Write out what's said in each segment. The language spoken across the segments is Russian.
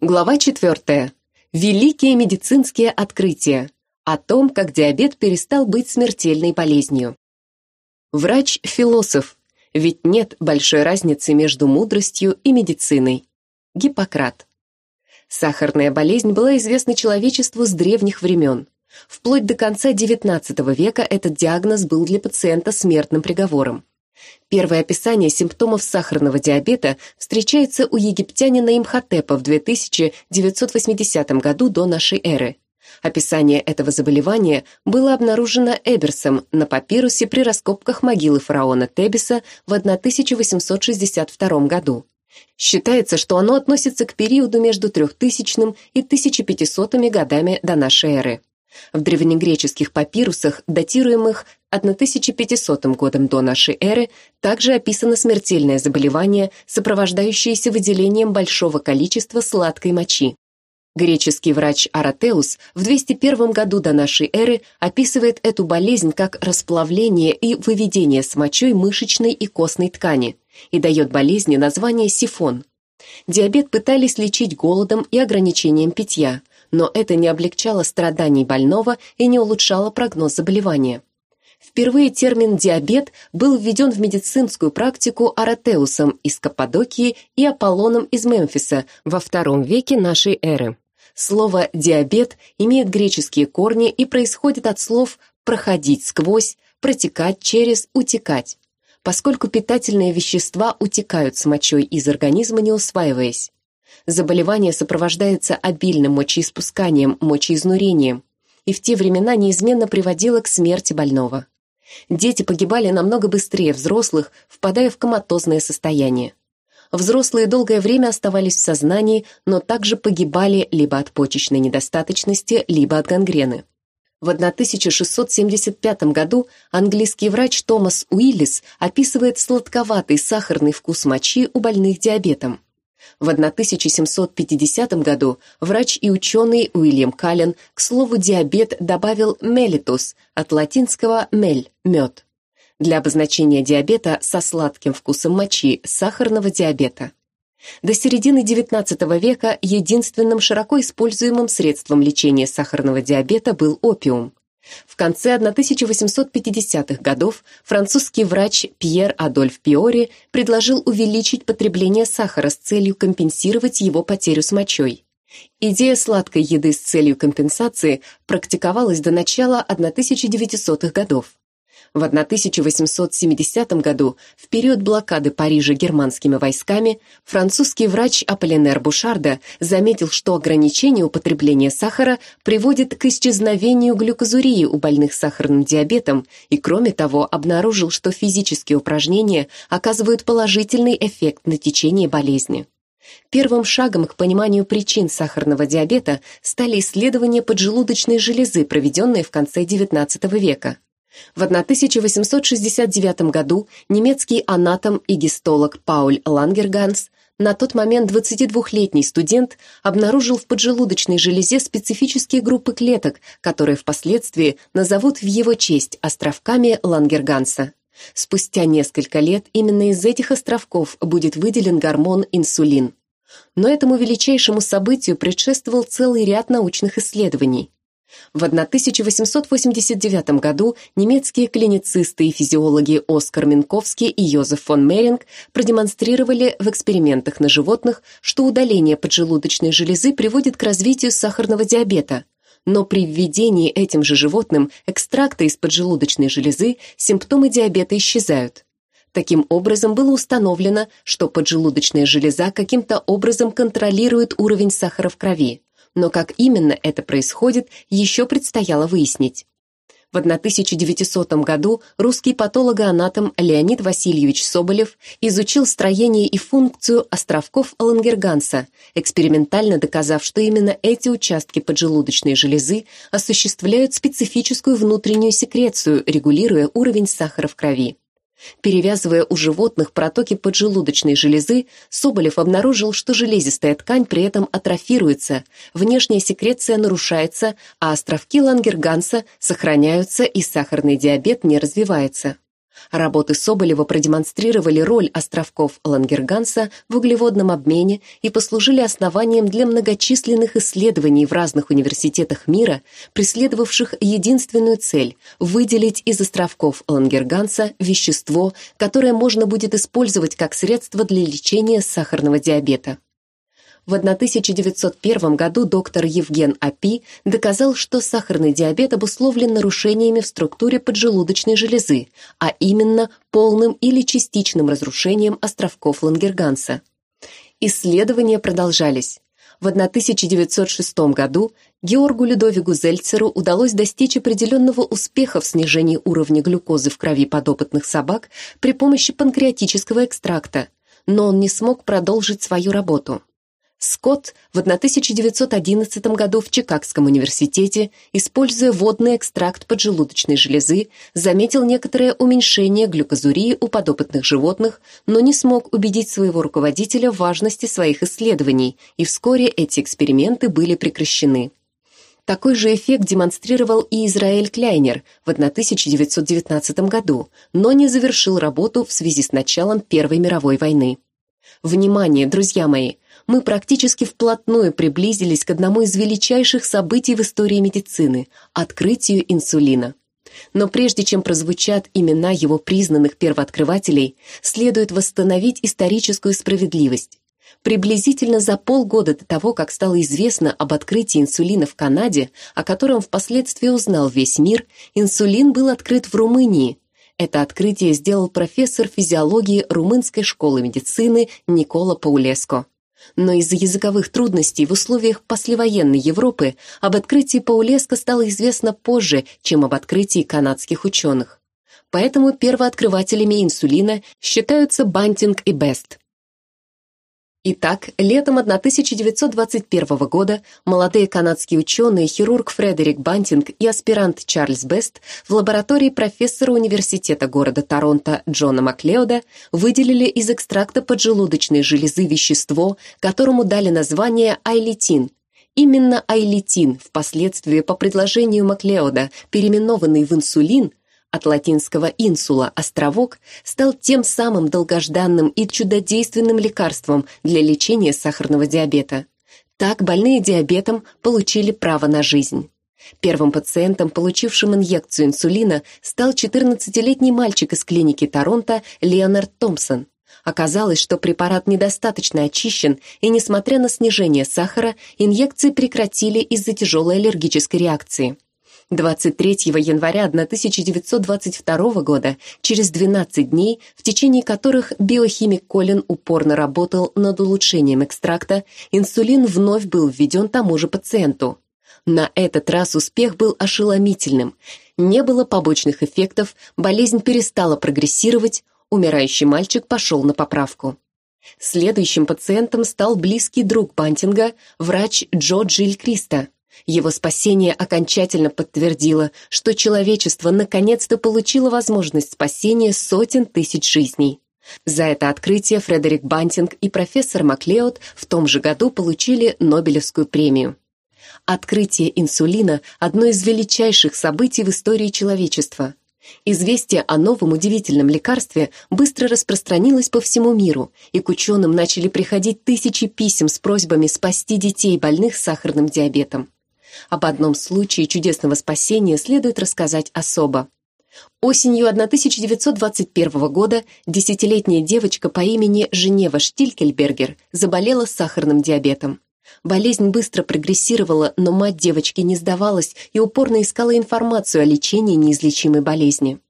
Глава 4. Великие медицинские открытия. О том, как диабет перестал быть смертельной болезнью. Врач-философ, ведь нет большой разницы между мудростью и медициной. Гиппократ. Сахарная болезнь была известна человечеству с древних времен. Вплоть до конца XIX века этот диагноз был для пациента смертным приговором. Первое описание симптомов сахарного диабета встречается у египтянина Имхотепа в 2980 году до нашей эры. Описание этого заболевания было обнаружено Эберсом на папирусе при раскопках могилы фараона Тебиса в 1862 году. Считается, что оно относится к периоду между 3000 и 1500 годами до нашей эры. В древнегреческих папирусах, датируемых 1500 годом до нашей эры, также описано смертельное заболевание, сопровождающееся выделением большого количества сладкой мочи. Греческий врач Аратеус в 201 году до нашей эры описывает эту болезнь как расплавление и выведение с мочой мышечной и костной ткани и дает болезни название сифон. Диабет пытались лечить голодом и ограничением питья, но это не облегчало страданий больного и не улучшало прогноз заболевания. Впервые термин «диабет» был введен в медицинскую практику Аратеусом из Каппадокии и Аполлоном из Мемфиса во II веке нашей эры. Слово «диабет» имеет греческие корни и происходит от слов «проходить сквозь», «протекать через», «утекать», поскольку питательные вещества утекают с мочой из организма, не усваиваясь. Заболевание сопровождается обильным мочеиспусканием, мочеизнурением, и в те времена неизменно приводило к смерти больного. Дети погибали намного быстрее взрослых, впадая в коматозное состояние. Взрослые долгое время оставались в сознании, но также погибали либо от почечной недостаточности, либо от гангрены. В 1675 году английский врач Томас Уиллис описывает сладковатый сахарный вкус мочи у больных диабетом. В 1750 году врач и ученый Уильям Каллен к слову «диабет» добавил «мелитус» от латинского «мель» – «мед» для обозначения диабета со сладким вкусом мочи, сахарного диабета. До середины XIX века единственным широко используемым средством лечения сахарного диабета был опиум. В конце 1850-х годов французский врач Пьер Адольф Пиори предложил увеличить потребление сахара с целью компенсировать его потерю с мочой. Идея сладкой еды с целью компенсации практиковалась до начала 1900-х годов. В 1870 году, в период блокады Парижа германскими войсками, французский врач Аполлинер Бушарда заметил, что ограничение употребления сахара приводит к исчезновению глюкозурии у больных сахарным диабетом и, кроме того, обнаружил, что физические упражнения оказывают положительный эффект на течение болезни. Первым шагом к пониманию причин сахарного диабета стали исследования поджелудочной железы, проведенные в конце XIX века. В 1869 году немецкий анатом и гистолог Пауль Лангерганс, на тот момент 22-летний студент, обнаружил в поджелудочной железе специфические группы клеток, которые впоследствии назовут в его честь островками Лангерганса. Спустя несколько лет именно из этих островков будет выделен гормон инсулин. Но этому величайшему событию предшествовал целый ряд научных исследований. В 1889 году немецкие клиницисты и физиологи Оскар Минковский и Йозеф фон Меринг продемонстрировали в экспериментах на животных, что удаление поджелудочной железы приводит к развитию сахарного диабета. Но при введении этим же животным экстракта из поджелудочной железы симптомы диабета исчезают. Таким образом, было установлено, что поджелудочная железа каким-то образом контролирует уровень сахара в крови но как именно это происходит, еще предстояло выяснить. В 1900 году русский патологоанатом Леонид Васильевич Соболев изучил строение и функцию островков Лангерганса, экспериментально доказав, что именно эти участки поджелудочной железы осуществляют специфическую внутреннюю секрецию, регулируя уровень сахара в крови. Перевязывая у животных протоки поджелудочной железы, Соболев обнаружил, что железистая ткань при этом атрофируется, внешняя секреция нарушается, а островки Лангерганса сохраняются и сахарный диабет не развивается. Работы Соболева продемонстрировали роль островков Лангерганса в углеводном обмене и послужили основанием для многочисленных исследований в разных университетах мира, преследовавших единственную цель – выделить из островков Лангерганса вещество, которое можно будет использовать как средство для лечения сахарного диабета. В 1901 году доктор Евген Апи доказал, что сахарный диабет обусловлен нарушениями в структуре поджелудочной железы, а именно полным или частичным разрушением островков Лангерганса. Исследования продолжались. В 1906 году Георгу Людовику Зельцеру удалось достичь определенного успеха в снижении уровня глюкозы в крови подопытных собак при помощи панкреатического экстракта, но он не смог продолжить свою работу. Скотт в 1911 году в Чикагском университете, используя водный экстракт поджелудочной железы, заметил некоторое уменьшение глюкозурии у подопытных животных, но не смог убедить своего руководителя в важности своих исследований, и вскоре эти эксперименты были прекращены. Такой же эффект демонстрировал и Израиль Кляйнер в 1919 году, но не завершил работу в связи с началом Первой мировой войны. Внимание, друзья мои! Мы практически вплотную приблизились к одному из величайших событий в истории медицины – открытию инсулина. Но прежде чем прозвучат имена его признанных первооткрывателей, следует восстановить историческую справедливость. Приблизительно за полгода до того, как стало известно об открытии инсулина в Канаде, о котором впоследствии узнал весь мир, инсулин был открыт в Румынии. Это открытие сделал профессор физиологии Румынской школы медицины Никола Паулеско. Но из-за языковых трудностей в условиях послевоенной Европы об открытии Паулеско стало известно позже, чем об открытии канадских ученых. Поэтому первооткрывателями инсулина считаются Бантинг и Бест. Итак, летом 1921 года молодые канадские ученые, хирург Фредерик Бантинг и аспирант Чарльз Бест в лаборатории профессора университета города Торонто Джона Маклеода выделили из экстракта поджелудочной железы вещество, которому дали название айлитин. Именно айлитин, впоследствии по предложению Маклеода, переименованный в инсулин, от латинского «инсула» – «островок», стал тем самым долгожданным и чудодейственным лекарством для лечения сахарного диабета. Так больные диабетом получили право на жизнь. Первым пациентом, получившим инъекцию инсулина, стал 14-летний мальчик из клиники Торонто Леонард Томпсон. Оказалось, что препарат недостаточно очищен, и, несмотря на снижение сахара, инъекции прекратили из-за тяжелой аллергической реакции. 23 января 1922 года, через 12 дней, в течение которых биохимик Колин упорно работал над улучшением экстракта, инсулин вновь был введен тому же пациенту. На этот раз успех был ошеломительным. Не было побочных эффектов, болезнь перестала прогрессировать, умирающий мальчик пошел на поправку. Следующим пациентом стал близкий друг Бантинга, врач Джо Джиль Криста – его спасение окончательно подтвердило, что человечество наконец-то получило возможность спасения сотен тысяч жизней. За это открытие Фредерик Бантинг и профессор Маклеод в том же году получили Нобелевскую премию. Открытие инсулина – одно из величайших событий в истории человечества. Известие о новом удивительном лекарстве быстро распространилось по всему миру, и к ученым начали приходить тысячи писем с просьбами спасти детей, больных сахарным диабетом. Об одном случае чудесного спасения следует рассказать особо. Осенью 1921 года десятилетняя девочка по имени Женева Штилькельбергер заболела сахарным диабетом. Болезнь быстро прогрессировала, но мать девочки не сдавалась и упорно искала информацию о лечении неизлечимой болезни.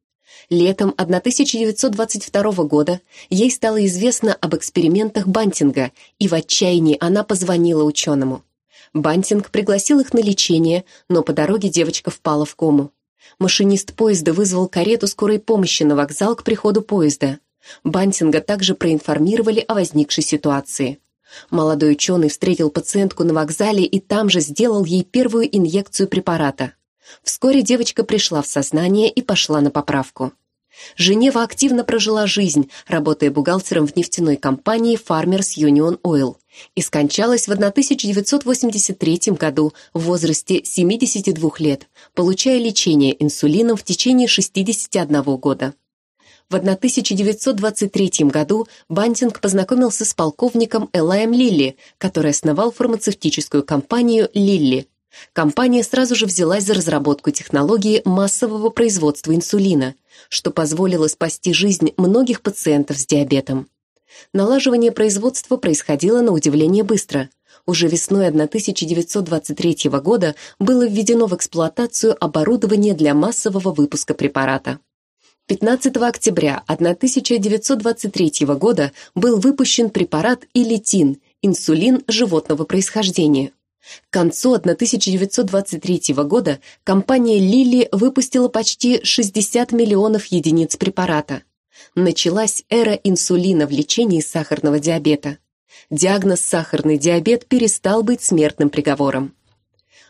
Летом 1922 года ей стало известно об экспериментах Бантинга, и в отчаянии она позвонила ученому. Бантинг пригласил их на лечение, но по дороге девочка впала в кому. Машинист поезда вызвал карету скорой помощи на вокзал к приходу поезда. Бантинга также проинформировали о возникшей ситуации. Молодой ученый встретил пациентку на вокзале и там же сделал ей первую инъекцию препарата. Вскоре девочка пришла в сознание и пошла на поправку. Женева активно прожила жизнь, работая бухгалтером в нефтяной компании Farmers Union Oil и скончалась в 1983 году в возрасте 72 лет, получая лечение инсулином в течение 61 года. В 1923 году Бантинг познакомился с полковником Элаем Лилли, который основал фармацевтическую компанию «Лилли». Компания сразу же взялась за разработку технологии массового производства инсулина, что позволило спасти жизнь многих пациентов с диабетом. Налаживание производства происходило на удивление быстро. Уже весной 1923 года было введено в эксплуатацию оборудование для массового выпуска препарата. 15 октября 1923 года был выпущен препарат Илитин, инсулин животного происхождения. К концу 1923 года компания Лили выпустила почти 60 миллионов единиц препарата. Началась эра инсулина в лечении сахарного диабета. Диагноз сахарный диабет перестал быть смертным приговором.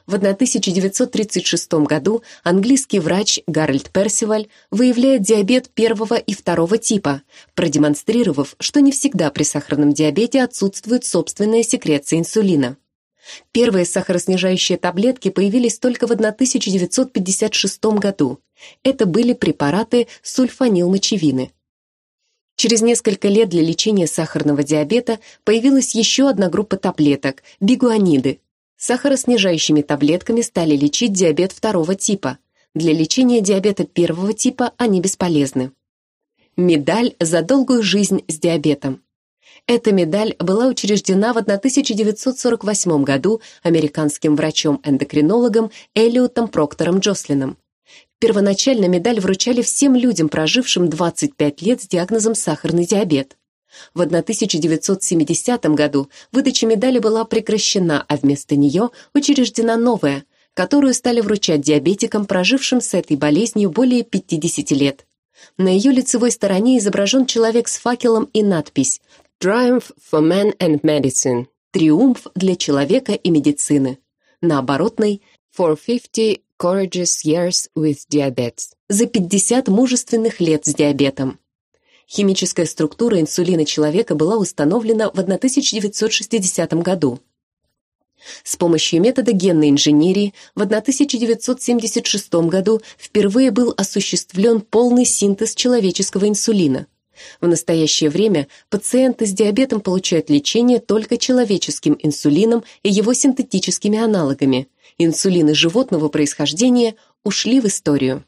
В 1936 году английский врач Гарольд Персиваль выявляет диабет первого и второго типа, продемонстрировав, что не всегда при сахарном диабете отсутствует собственная секреция инсулина. Первые сахароснижающие таблетки появились только в 1956 году. Это были препараты сульфанилмочевины. Через несколько лет для лечения сахарного диабета появилась еще одна группа таблеток – бигуаниды. Сахароснижающими таблетками стали лечить диабет второго типа. Для лечения диабета первого типа они бесполезны. Медаль за долгую жизнь с диабетом. Эта медаль была учреждена в 1948 году американским врачом-эндокринологом Элиотом Проктором Джослином. Первоначально медаль вручали всем людям, прожившим 25 лет с диагнозом сахарный диабет. В 1970 году выдача медали была прекращена, а вместо нее учреждена новая, которую стали вручать диабетикам, прожившим с этой болезнью более 50 лет. На ее лицевой стороне изображен человек с факелом и надпись Triumph for Man and Medicine. Триумф для человека и медицины. На оборотной For 50 courageous years with diabetes. За 50 мужественных лет с диабетом. Химическая структура инсулина человека была установлена в 1960 году. С помощью метода генной инженерии в 1976 году впервые был осуществлен полный синтез человеческого инсулина – в настоящее время пациенты с диабетом получают лечение только человеческим инсулином и его синтетическими аналогами. Инсулины животного происхождения ушли в историю.